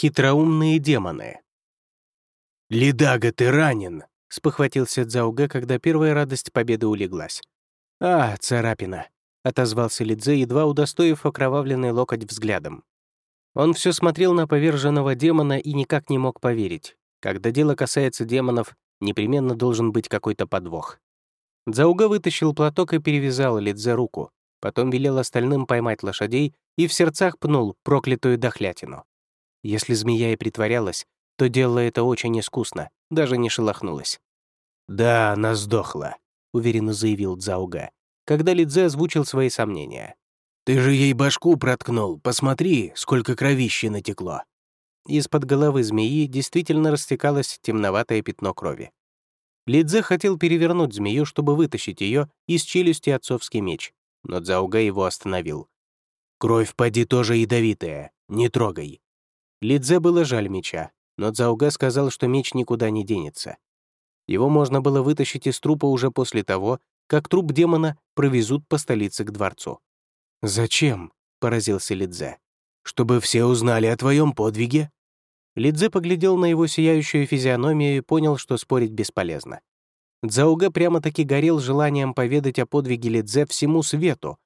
Хитроумные демоны. «Ледага, ты ранен!» — спохватился Цзауге, когда первая радость победы улеглась. «А, царапина!» — отозвался Лидзе, едва удостоив окровавленный локоть взглядом. Он все смотрел на поверженного демона и никак не мог поверить. Когда дело касается демонов, непременно должен быть какой-то подвох. Дзауга вытащил платок и перевязал Лидзе руку, потом велел остальным поймать лошадей и в сердцах пнул проклятую дохлятину. Если змея и притворялась, то делала это очень искусно, даже не шелохнулась. «Да, она сдохла», — уверенно заявил Дзауга, когда Лидзе озвучил свои сомнения. «Ты же ей башку проткнул, посмотри, сколько кровищи натекло». Из-под головы змеи действительно растекалось темноватое пятно крови. Лидзе хотел перевернуть змею, чтобы вытащить ее из челюсти отцовский меч, но Дзауга его остановил. «Кровь поди тоже ядовитая, не трогай. Лидзе было жаль меча, но Цзауга сказал, что меч никуда не денется. Его можно было вытащить из трупа уже после того, как труп демона провезут по столице к дворцу. «Зачем?» — поразился Лидзе. «Чтобы все узнали о твоем подвиге?» Лидзе поглядел на его сияющую физиономию и понял, что спорить бесполезно. Цзауга прямо-таки горел желанием поведать о подвиге Лидзе всему свету.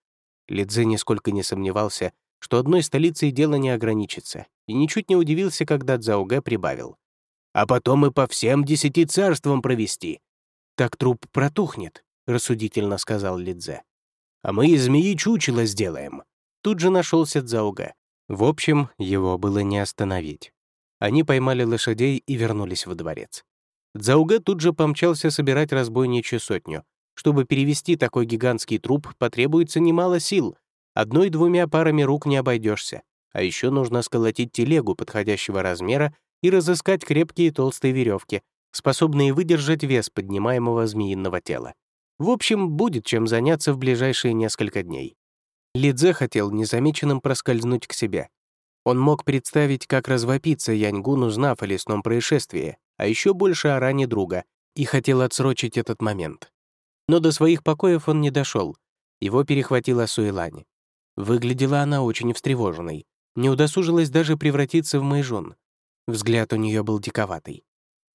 Лидзе нисколько не сомневался, что одной столицей дело не ограничится, и ничуть не удивился, когда Цзаугэ прибавил. «А потом и по всем десяти царствам провести». «Так труп протухнет», — рассудительно сказал Лидзе. «А мы из змеи чучело сделаем». Тут же нашелся Цзаугэ. В общем, его было не остановить. Они поймали лошадей и вернулись во дворец. Цзаугэ тут же помчался собирать разбойничью сотню. Чтобы перевести такой гигантский труп, потребуется немало сил, Одной-двумя парами рук не обойдешься, а еще нужно сколотить телегу подходящего размера и разыскать крепкие толстые веревки, способные выдержать вес поднимаемого змеиного тела. В общем, будет чем заняться в ближайшие несколько дней. Лидзе хотел незамеченным проскользнуть к себе. Он мог представить, как развопиться Яньгун, узнав о лесном происшествии, а еще больше о ране друга, и хотел отсрочить этот момент. Но до своих покоев он не дошел. Его перехватила Суэлань. Выглядела она очень встревоженной, не удосужилась даже превратиться в майжон. Взгляд у нее был диковатый.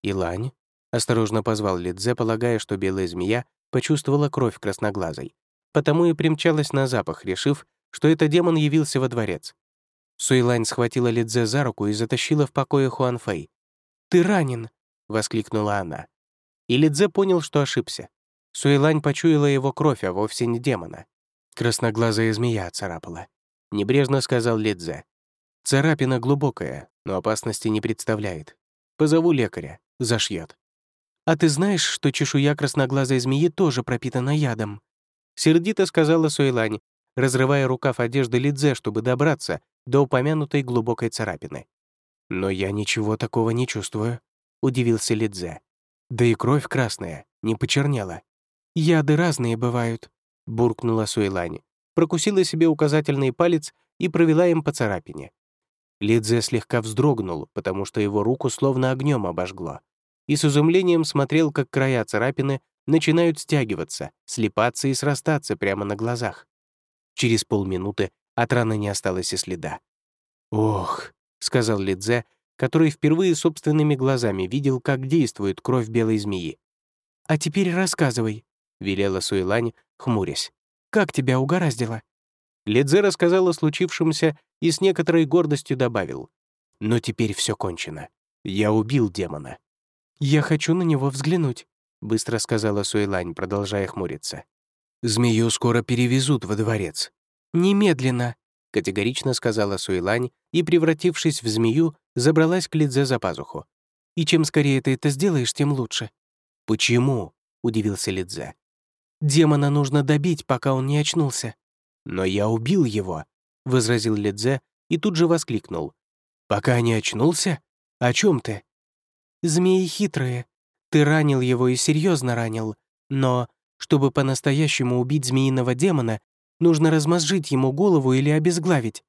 «Илань?» — осторожно позвал Лидзе, полагая, что белая змея почувствовала кровь красноглазой, потому и примчалась на запах, решив, что это демон явился во дворец. Суэлань схватила Лидзе за руку и затащила в покое Хуанфэй. «Ты ранен!» — воскликнула она. И Лидзе понял, что ошибся. Суэлань почуяла его кровь, а вовсе не демона. Красноглазая змея царапала. Небрежно сказал Лидзе. Царапина глубокая, но опасности не представляет. Позову лекаря, зашьет. «А ты знаешь, что чешуя красноглазой змеи тоже пропитана ядом?» Сердито сказала Суэлань, разрывая рукав одежды Лидзе, чтобы добраться до упомянутой глубокой царапины. «Но я ничего такого не чувствую», — удивился Лидзе. «Да и кровь красная, не почернела. Яды разные бывают», буркнула Суэлань, прокусила себе указательный палец и провела им по царапине. Лидзе слегка вздрогнул, потому что его руку словно огнем обожгло, и с изумлением смотрел, как края царапины начинают стягиваться, слипаться и срастаться прямо на глазах. Через полминуты от раны не осталось и следа. «Ох», — сказал Лидзе, который впервые собственными глазами видел, как действует кровь белой змеи. «А теперь рассказывай», — велела Суэлань, хмурясь. «Как тебя угораздило?» Лидзе рассказал о случившемся и с некоторой гордостью добавил. «Но теперь все кончено. Я убил демона». «Я хочу на него взглянуть», — быстро сказала Суэлань, продолжая хмуриться. «Змею скоро перевезут во дворец». «Немедленно», — категорично сказала Суэлань и, превратившись в змею, забралась к Лидзе за пазуху. «И чем скорее ты это сделаешь, тем лучше». «Почему?» — удивился Лидзе. Демона нужно добить, пока он не очнулся». «Но я убил его», — возразил Ледзе и тут же воскликнул. «Пока не очнулся? О чем ты?» «Змеи хитрые. Ты ранил его и серьезно ранил. Но, чтобы по-настоящему убить змеиного демона, нужно размозжить ему голову или обезглавить.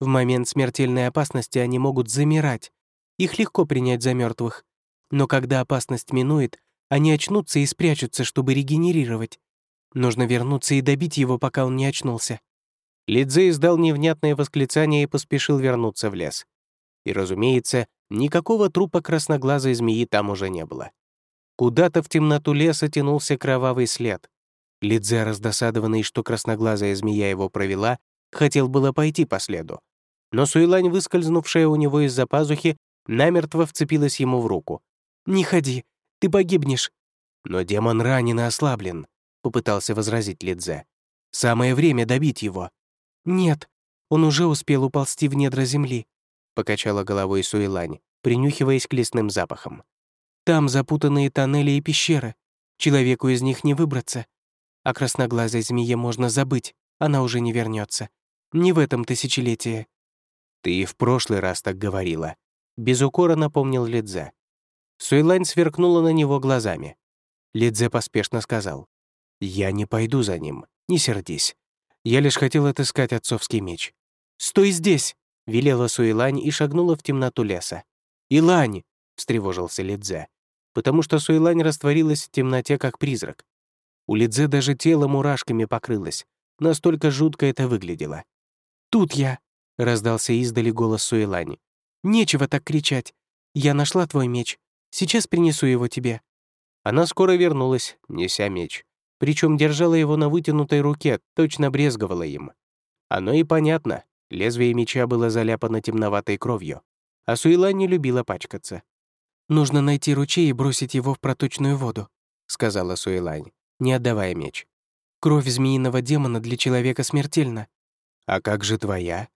В момент смертельной опасности они могут замирать. Их легко принять за мертвых. Но когда опасность минует, они очнутся и спрячутся, чтобы регенерировать. Нужно вернуться и добить его, пока он не очнулся». Лидзе издал невнятное восклицание и поспешил вернуться в лес. И, разумеется, никакого трупа красноглазой змеи там уже не было. Куда-то в темноту леса тянулся кровавый след. Лидзе, раздосадованный, что красноглазая змея его провела, хотел было пойти по следу. Но Суэлань, выскользнувшая у него из-за пазухи, намертво вцепилась ему в руку. «Не ходи, ты погибнешь». «Но демон ранен и ослаблен», — попытался возразить Лидзе. «Самое время добить его». «Нет, он уже успел уползти в недра земли», — покачала головой Суэлань, принюхиваясь к лесным запахам. «Там запутанные тоннели и пещеры. Человеку из них не выбраться. О красноглазой змее можно забыть, она уже не вернется. Не в этом тысячелетии». «Ты и в прошлый раз так говорила», — без укора напомнил Лидзе. Суэлань сверкнула на него глазами. Лидзе поспешно сказал. «Я не пойду за ним, не сердись. Я лишь хотел отыскать отцовский меч». «Стой здесь!» — велела Суэлань и шагнула в темноту леса. «Илань!» — встревожился Лидзе, потому что Суэлань растворилась в темноте, как призрак. У Лидзе даже тело мурашками покрылось, настолько жутко это выглядело. «Тут я!» — раздался издали голос Суэлани. «Нечего так кричать. Я нашла твой меч. Сейчас принесу его тебе». Она скоро вернулась, неся меч. Причем держала его на вытянутой руке, точно брезговала им. Оно и понятно. Лезвие меча было заляпано темноватой кровью. А Суэла не любила пачкаться. «Нужно найти ручей и бросить его в проточную воду», — сказала Суэлань, не отдавая меч. «Кровь змеиного демона для человека смертельна». «А как же твоя?»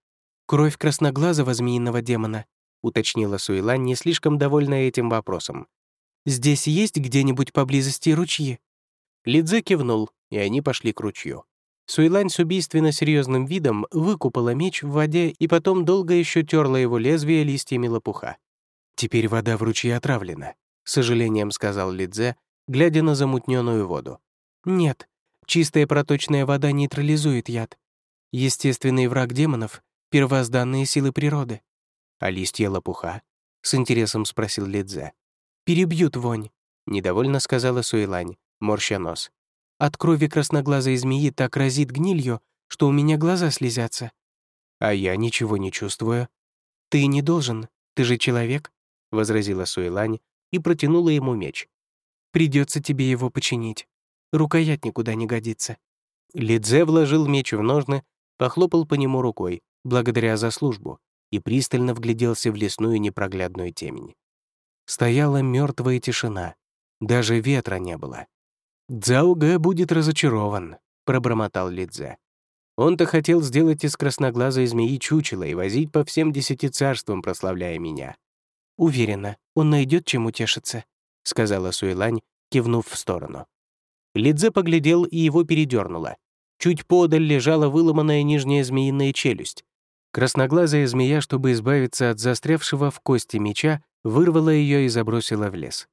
«Кровь красноглазого змеиного демона», — уточнила Суэлань, не слишком довольная этим вопросом. «Здесь есть где-нибудь поблизости ручьи?» Лидзе кивнул, и они пошли к ручью. Суэлань с убийственно серьезным видом выкупала меч в воде и потом долго еще терла его лезвие листьями лопуха. «Теперь вода в ручье отравлена», — с сожалением сказал Лидзе, глядя на замутненную воду. «Нет, чистая проточная вода нейтрализует яд. Естественный враг демонов — первозданные силы природы». «А листья лопуха?» — с интересом спросил Лидзе перебьют вонь», — недовольно сказала Суэлань, морща нос. «От крови красноглазой змеи так разит гнилью, что у меня глаза слезятся». «А я ничего не чувствую». «Ты не должен, ты же человек», — возразила Суэлань и протянула ему меч. Придется тебе его починить. Рукоять никуда не годится». Лидзе вложил меч в ножны, похлопал по нему рукой, благодаря за службу, и пристально вгляделся в лесную непроглядную темень. Стояла мертвая тишина. Даже ветра не было. «Дзаугэ будет разочарован», — пробормотал Лидзе. «Он-то хотел сделать из красноглазой змеи чучело и возить по всем десяти царствам, прославляя меня». «Уверена, он найдет чем утешиться», — сказала Суэлань, кивнув в сторону. Лидзе поглядел, и его передернуло. Чуть подаль лежала выломанная нижняя змеиная челюсть. Красноглазая змея, чтобы избавиться от застрявшего в кости меча, вырвала ее и забросила в лес.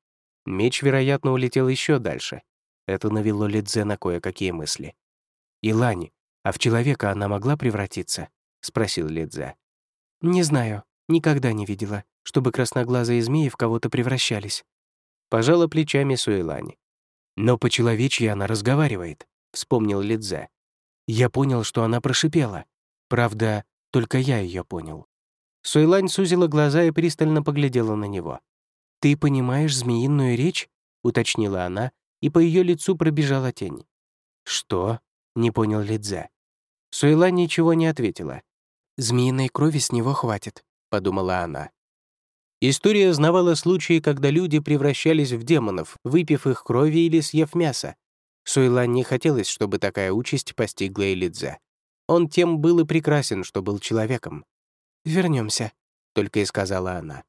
Меч, вероятно, улетел еще дальше. Это навело Лидзе на кое-какие мысли. «Илань, а в человека она могла превратиться?» — спросил Лидзе. «Не знаю, никогда не видела, чтобы красноглазые змеи в кого-то превращались». Пожала плечами Суэлань. «Но по-человечьи она разговаривает», — вспомнил Лидзе. «Я понял, что она прошипела. Правда, только я ее понял». Суэлань сузила глаза и пристально поглядела на него. «Ты понимаешь змеиную речь?» — уточнила она, и по ее лицу пробежала тень. «Что?» — не понял Лидзе. Суэлань ничего не ответила. «Змеиной крови с него хватит», — подумала она. История знавала случаи, когда люди превращались в демонов, выпив их крови или съев мясо. Суэлань не хотелось, чтобы такая участь постигла Элидзе. Он тем был и прекрасен, что был человеком. Вернемся, только и сказала она.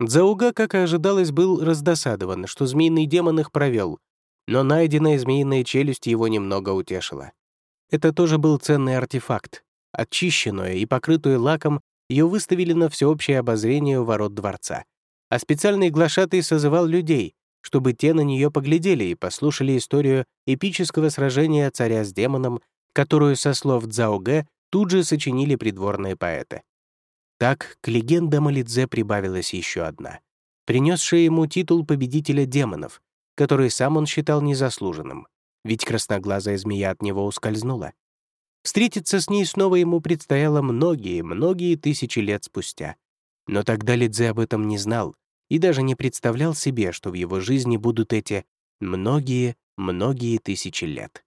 Дзауга, как и ожидалось, был раздосадован, что змеиный демон их провел, но найденная змеиная челюсть его немного утешила. Это тоже был ценный артефакт. Очищенную и покрытую лаком, ее выставили на всеобщее обозрение у ворот дворца. А специальный глашатый созывал людей, чтобы те на нее поглядели и послушали историю эпического сражения царя с демоном, которую, со слов Цзаогэ, тут же сочинили придворные поэты. Так к легендам о Лидзе прибавилась еще одна, принесшая ему титул победителя демонов, который сам он считал незаслуженным, ведь красноглазая змея от него ускользнула. Встретиться с ней снова ему предстояло многие-многие тысячи лет спустя. Но тогда Лидзе об этом не знал и даже не представлял себе, что в его жизни будут эти многие, многие тысячи лет.